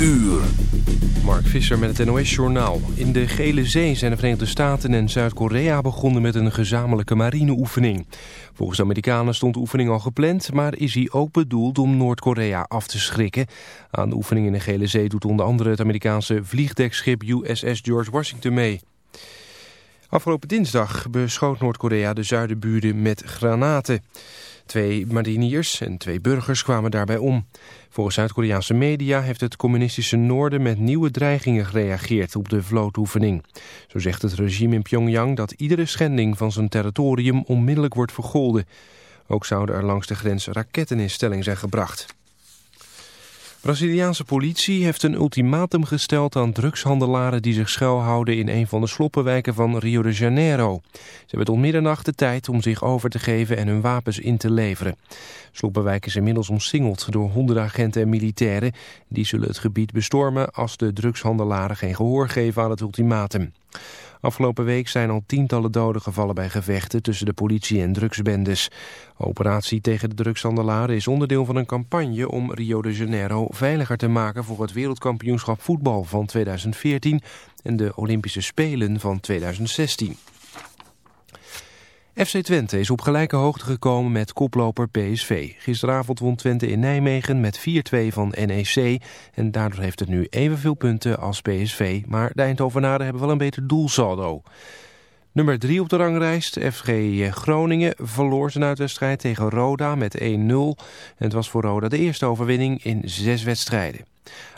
uur. Mark Visser met het NOS-journaal. In de Gele Zee zijn de Verenigde Staten en Zuid-Korea begonnen met een gezamenlijke marineoefening. Volgens de Amerikanen stond de oefening al gepland, maar is hij ook bedoeld om Noord-Korea af te schrikken. Aan de oefening in de Gele Zee doet onder andere het Amerikaanse vliegdekschip USS George Washington mee. Afgelopen dinsdag beschoot Noord-Korea de zuidenburen met granaten. Twee mariniers en twee burgers kwamen daarbij om. Volgens Zuid-Koreaanse media heeft het communistische noorden met nieuwe dreigingen gereageerd op de vlootoefening. Zo zegt het regime in Pyongyang dat iedere schending van zijn territorium onmiddellijk wordt vergolden. Ook zouden er langs de grens raketten in stelling zijn gebracht. Braziliaanse politie heeft een ultimatum gesteld aan drugshandelaren die zich schuilhouden in een van de sloppenwijken van Rio de Janeiro. Ze hebben tot middernacht de tijd om zich over te geven en hun wapens in te leveren. Sloppenwijk is inmiddels omsingeld door honderden agenten en militairen. Die zullen het gebied bestormen als de drugshandelaren geen gehoor geven aan het ultimatum. Afgelopen week zijn al tientallen doden gevallen bij gevechten tussen de politie en drugsbendes. Operatie tegen de drugshandelaren is onderdeel van een campagne om Rio de Janeiro veiliger te maken voor het wereldkampioenschap voetbal van 2014 en de Olympische Spelen van 2016. FC Twente is op gelijke hoogte gekomen met koploper PSV. Gisteravond won Twente in Nijmegen met 4-2 van NEC. En daardoor heeft het nu evenveel punten als PSV. Maar de Eindhovenaren hebben wel een beter doelsaldo. Nummer 3 op de ranglijst, FG Groningen, verloor zijn uitwedstrijd tegen Roda met 1-0. En het was voor Roda de eerste overwinning in zes wedstrijden.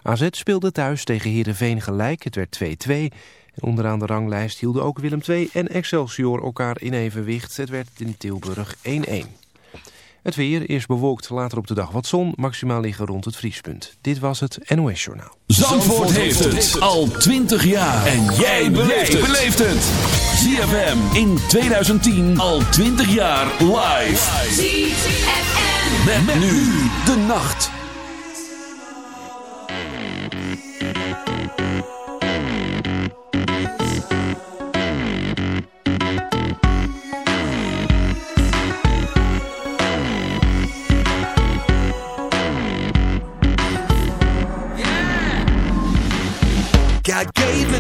AZ speelde thuis tegen Heerenveen gelijk, het werd 2-2... Onderaan de ranglijst hielden ook Willem II en Excelsior elkaar in evenwicht. Het werd in Tilburg 1-1. Het weer is bewolkt, later op de dag wat zon, maximaal liggen rond het vriespunt. Dit was het NOS Journaal. Zandvoort, heeft het al 20 jaar. En jij beleeft het. ZFM in 2010 al 20 jaar live. ZFM. met nu de nacht.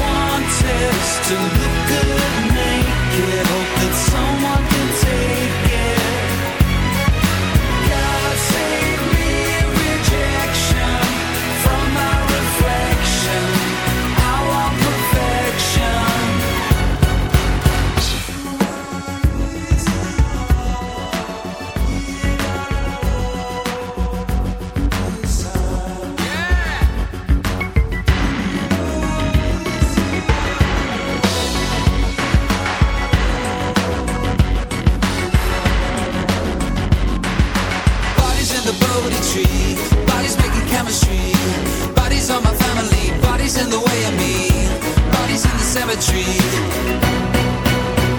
wanted is to look good naked. Hope that someone can take it. God save cemetery.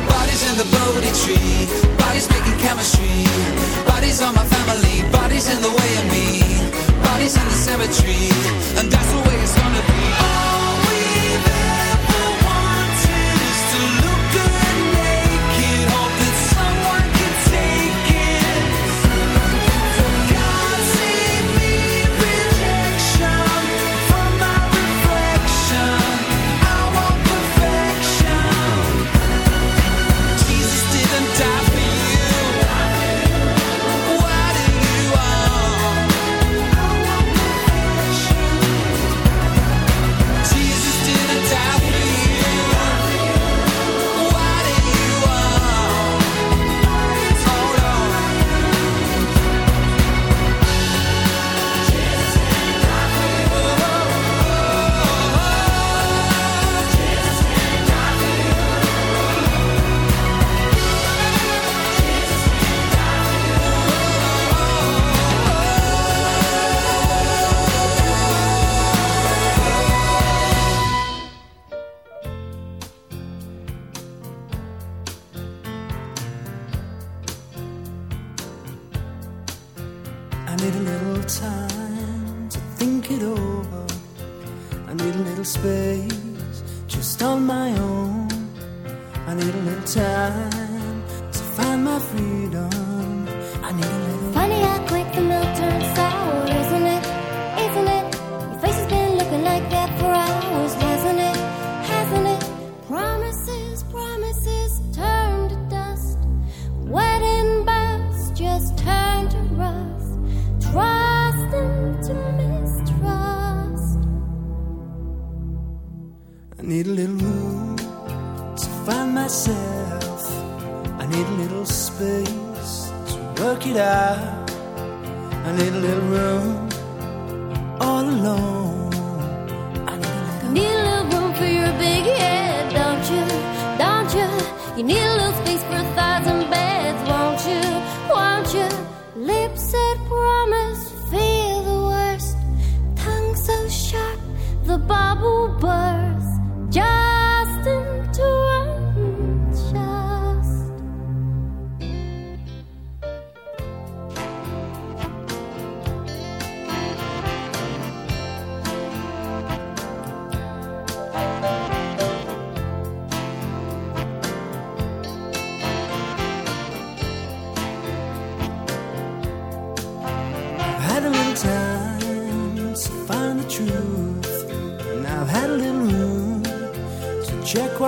Bodies in the Bodhi tree. Bodies making chemistry. Bodies on my family. Bodies in the way of me. Bodies in the cemetery. And that's what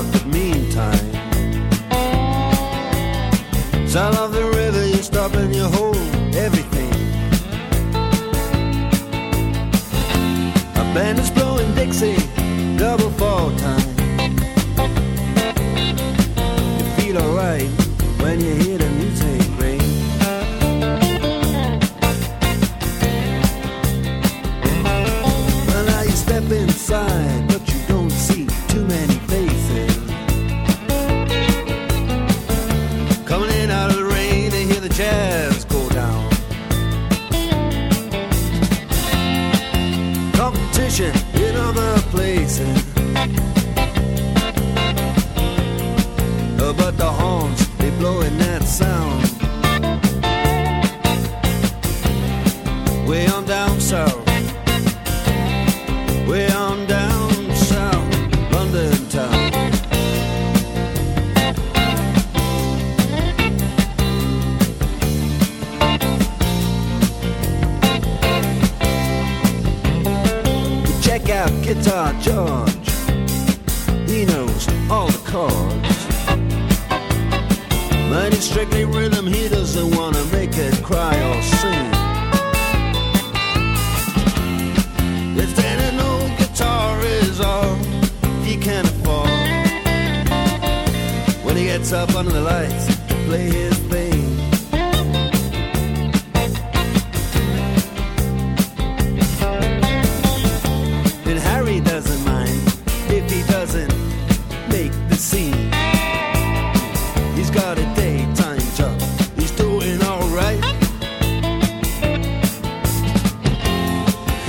out, the meantime, sound of the river, you stop and you hold everything. A band is blowing Dixie, double fall time.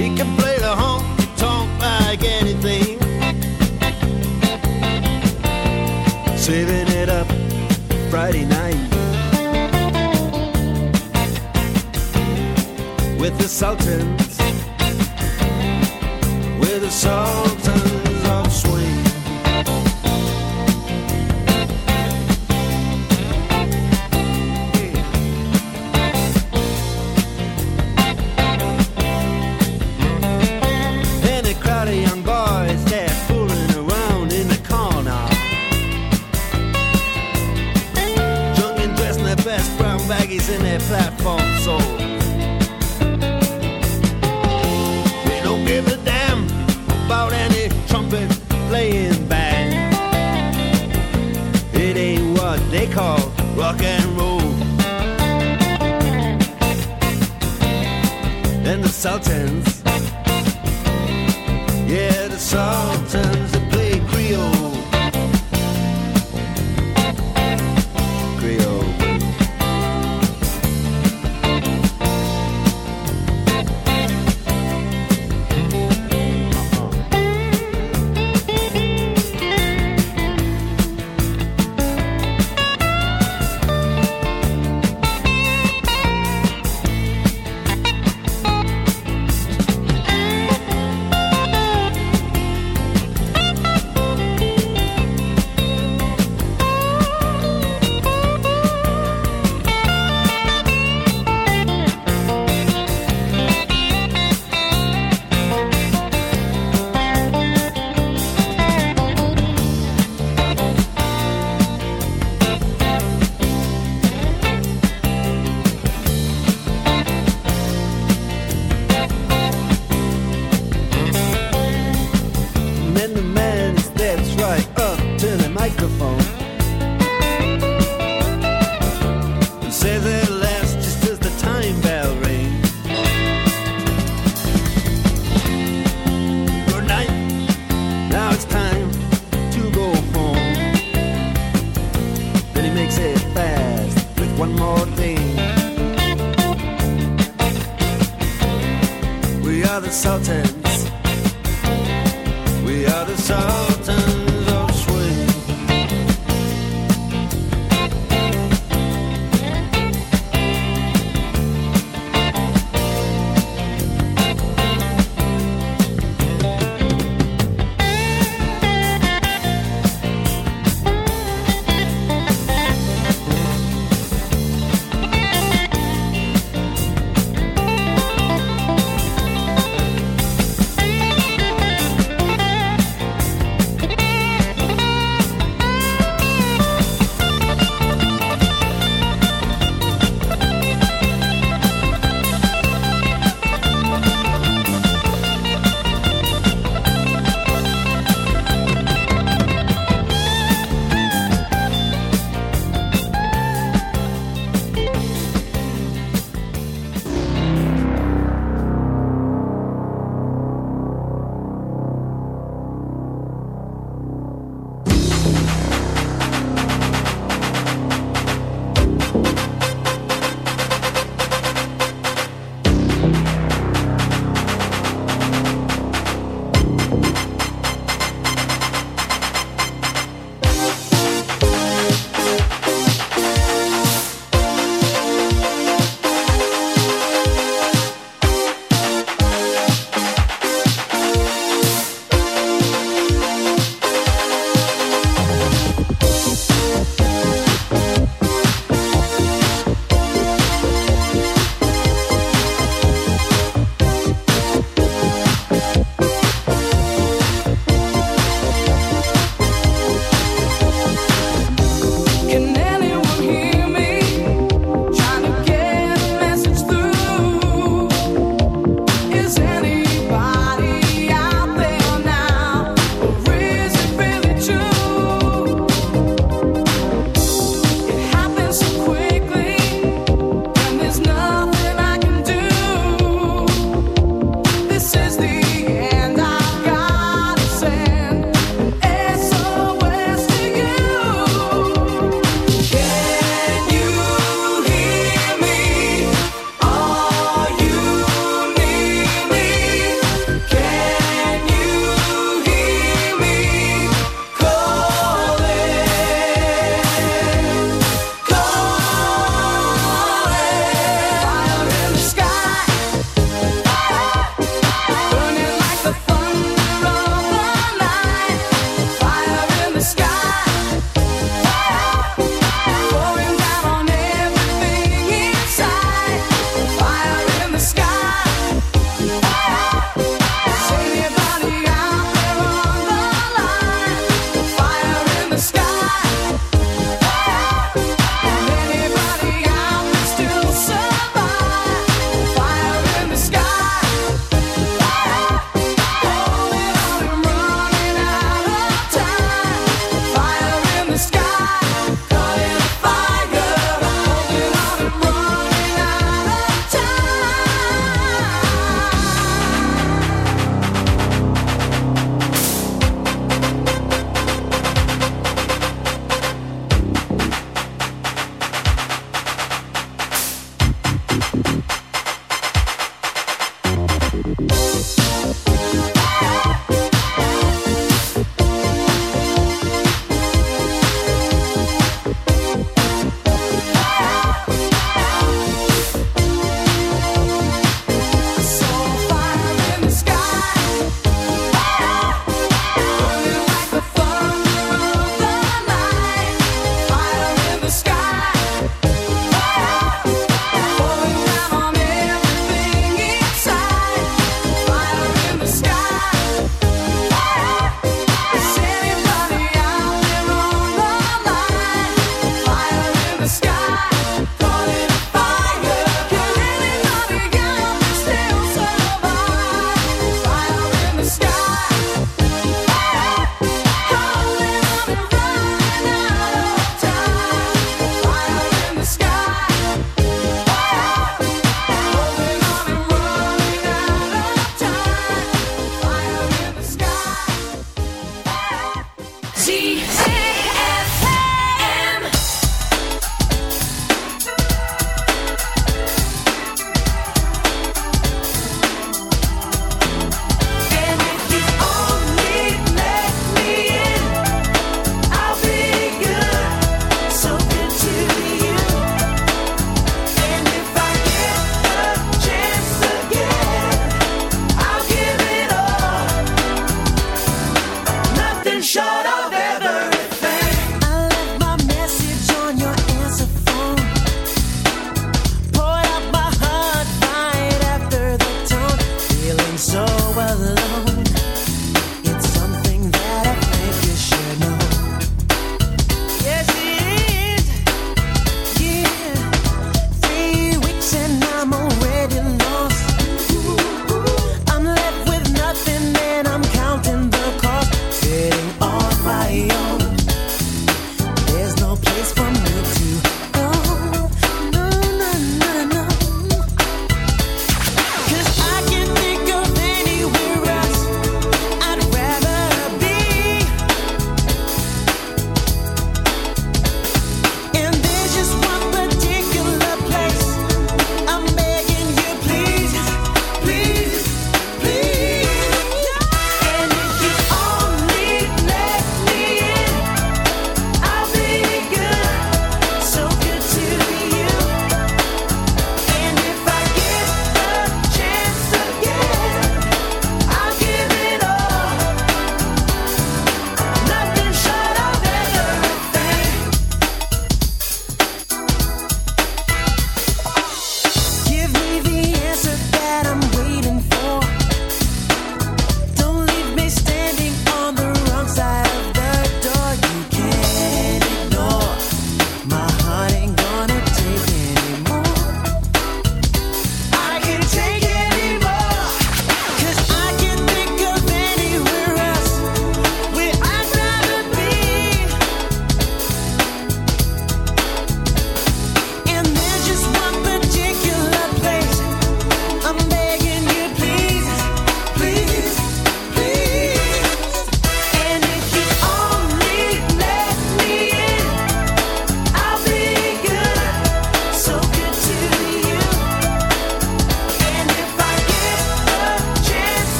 He can play the honky tonk like anything. Saving it up Friday night with the Sultan.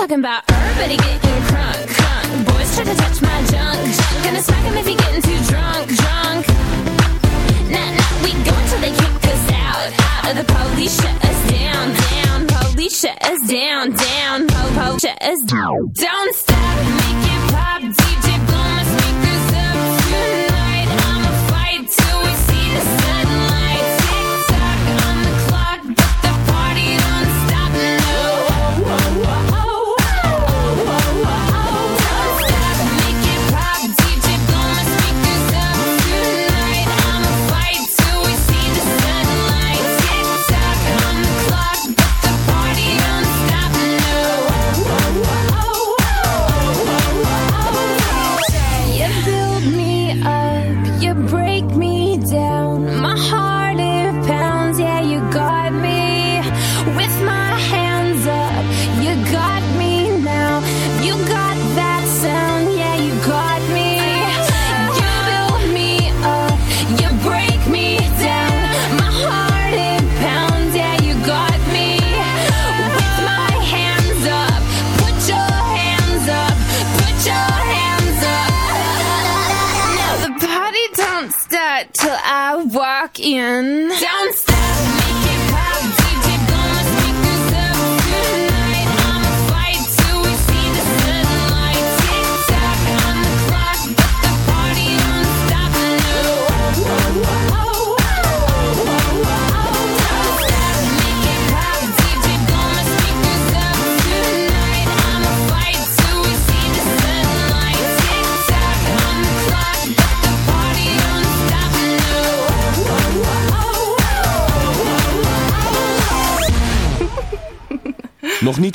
talking about everybody getting crunk, crunk. Boys try to touch my junk, junk. Gonna smack 'em if he getting too drunk, drunk. Nah, nah, we go until they kick us out, out. Or the police shut us down, down. Police shut us down, down. Po, po, shut us down. Don't stop, make it pop.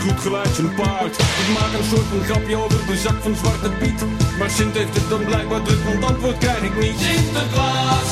goed geluid zijn paard. Ik maak een soort van grapje over de zak van Zwarte Piet. Maar Sint heeft het dan blijkbaar druk, want antwoord krijg ik niet. Sinterklaas,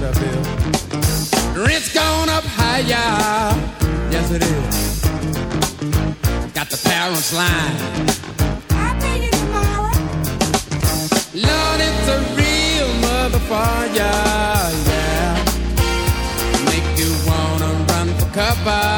they know what that stuff is. Rent's gone up higher. Yes, it is. Got the parents lying. Lord, it's a real motherfucker. Yeah. Make you wanna run for cover.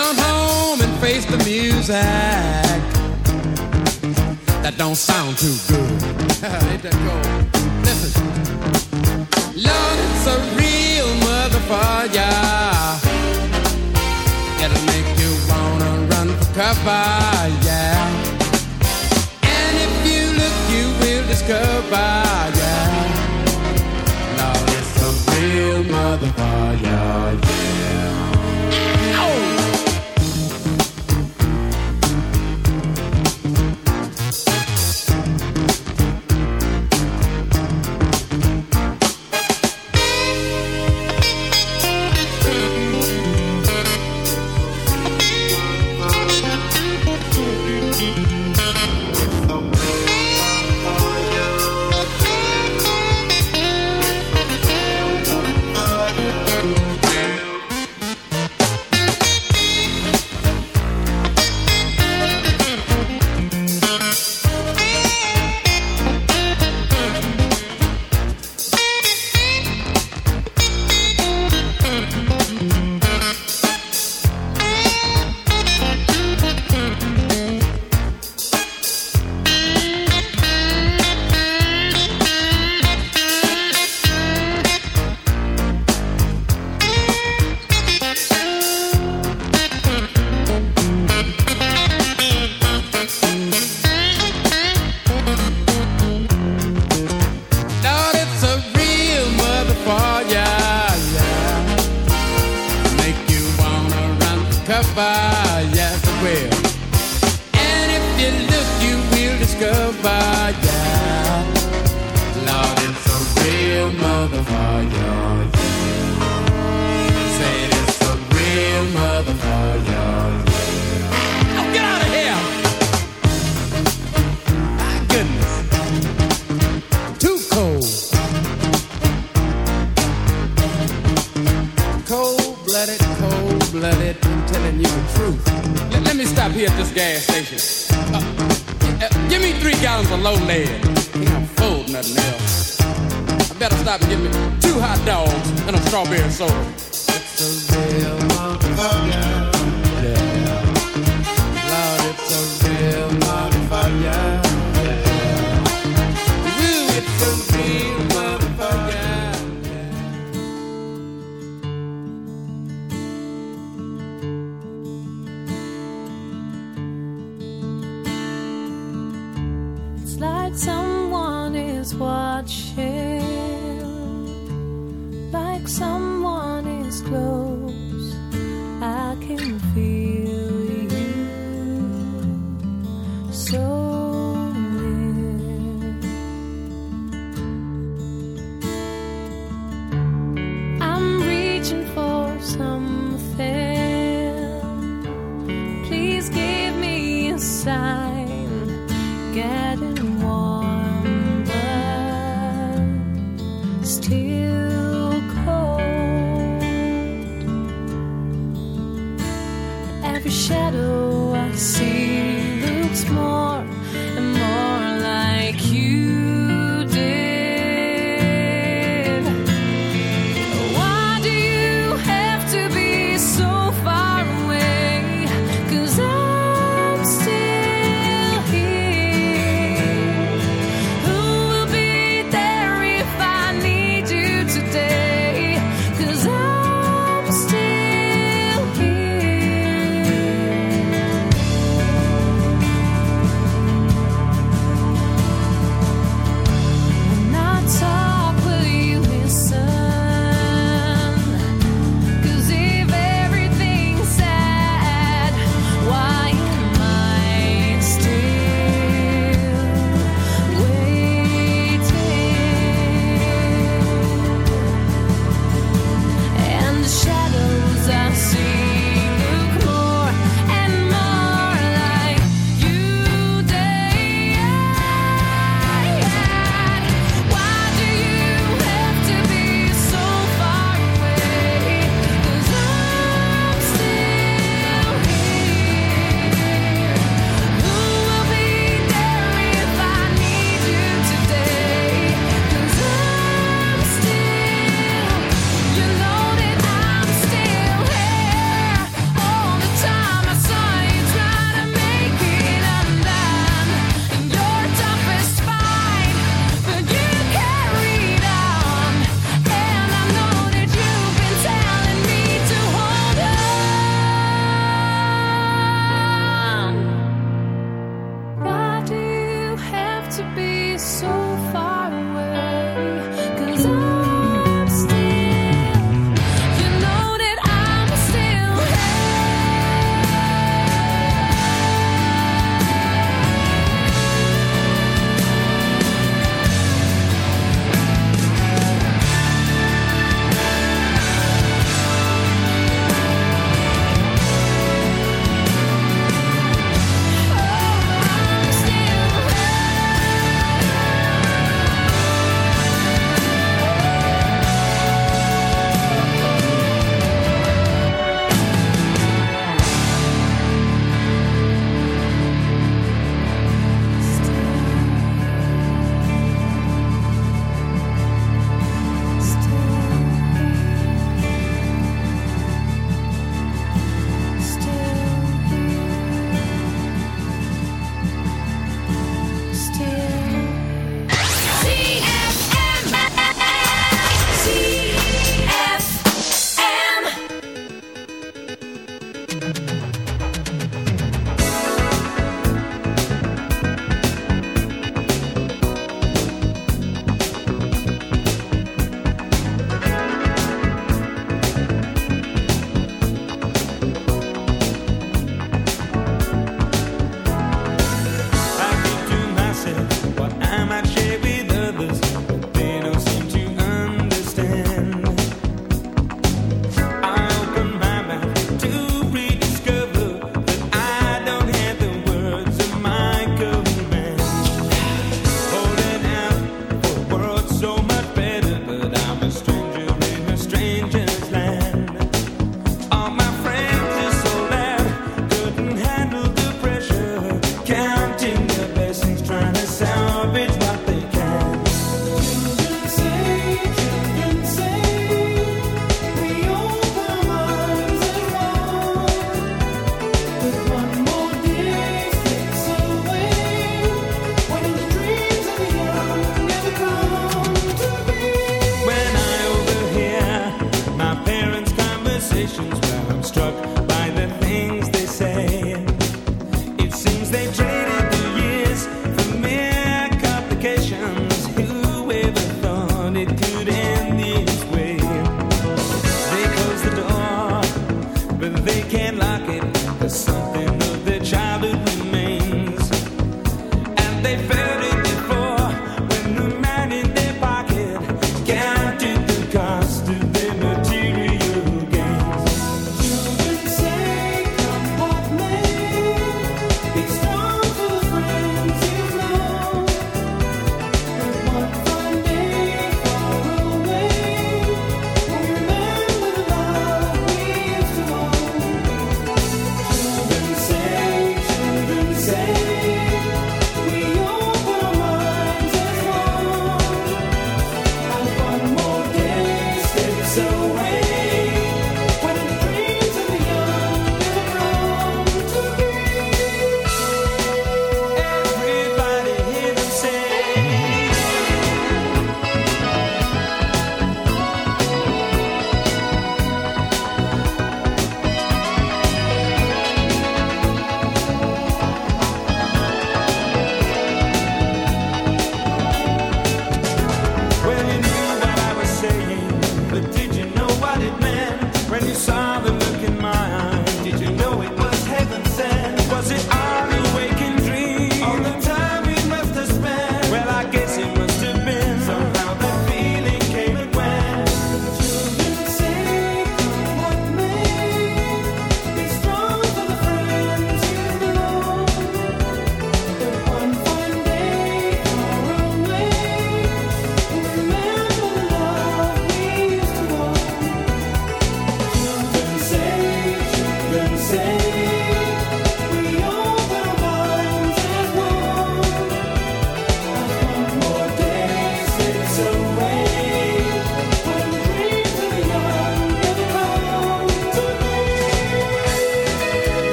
Gone home and face the music that don't sound too good. Ain't that cold? Listen, Lord, it's a real motherfucker. It'll make you wanna run for cover, yeah. And if you look, you will discover, yeah. Lord, it's a real motherfucker, yeah.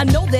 I know that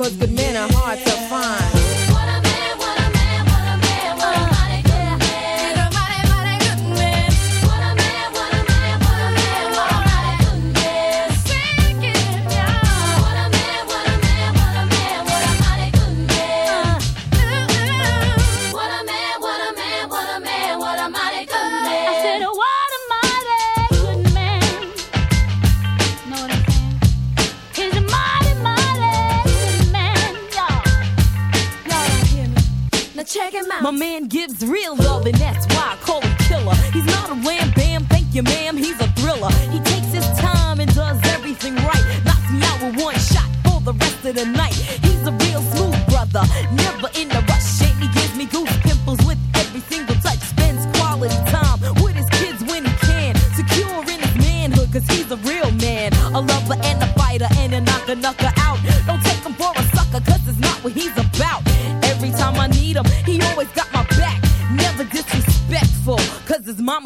Cause good men are hard to